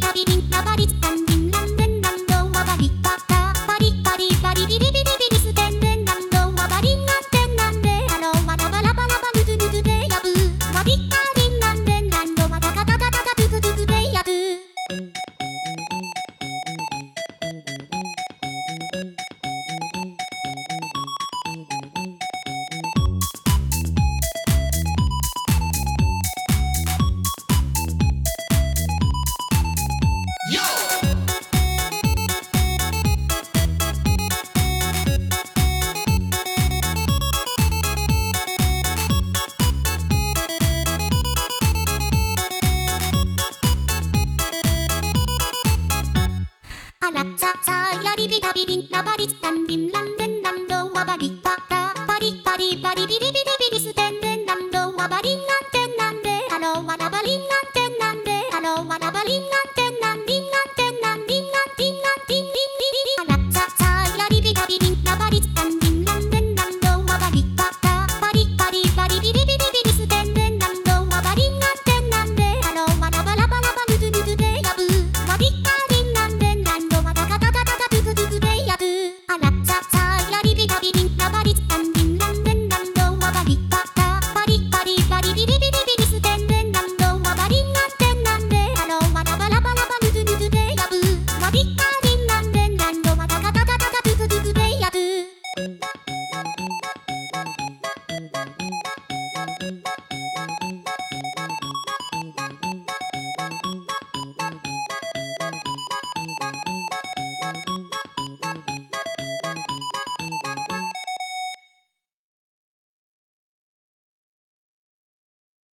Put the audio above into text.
Bobby, Bobby, Alaksa, Sayari, Bita, Bidin, Nabari, Stan, Bin, London, Nando, Wabari, Bata, Bari, Bari, Bari, Bidi, Bidi,